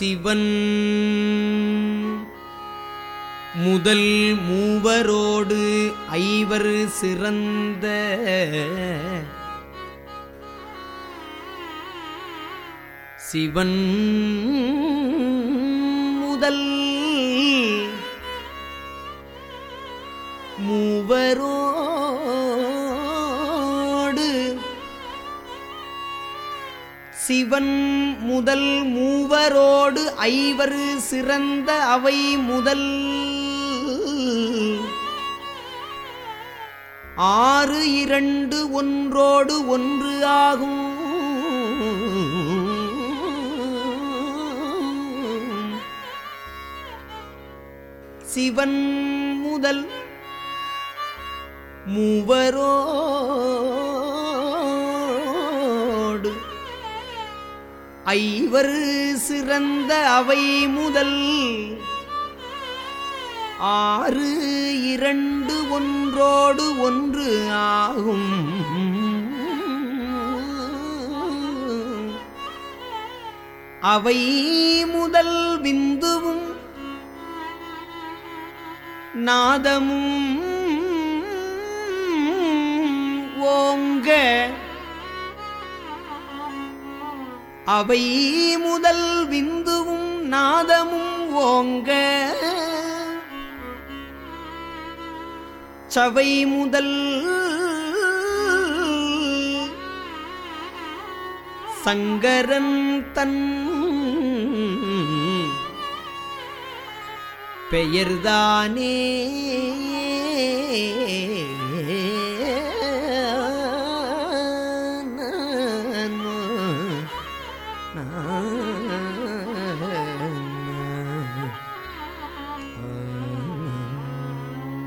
சிவன். முதல் மூவரோடு ஐவர் சிறந்த. சிவன் முதல் மூவரோ சிவன் முதல் மூவரோடு ஐவர் சிறந்த அவை முதல். ஆறு இரண்டு ஒன்றோடு ஒன்று ஆகும். சிவன் முதல் மூவரோ ஐவர் சிறந்த அவை முதல். ஆறு இரண்டு ஒன்றோடு ஒன்று ஆகும். அவை முதல் விந்துவும் நாதமும் ஓங்க அவை முதல் விந்துவும் நாதமும் ஓங்க. சவை முதல் சங்கரன் தன் பெயர்தானே. Ah.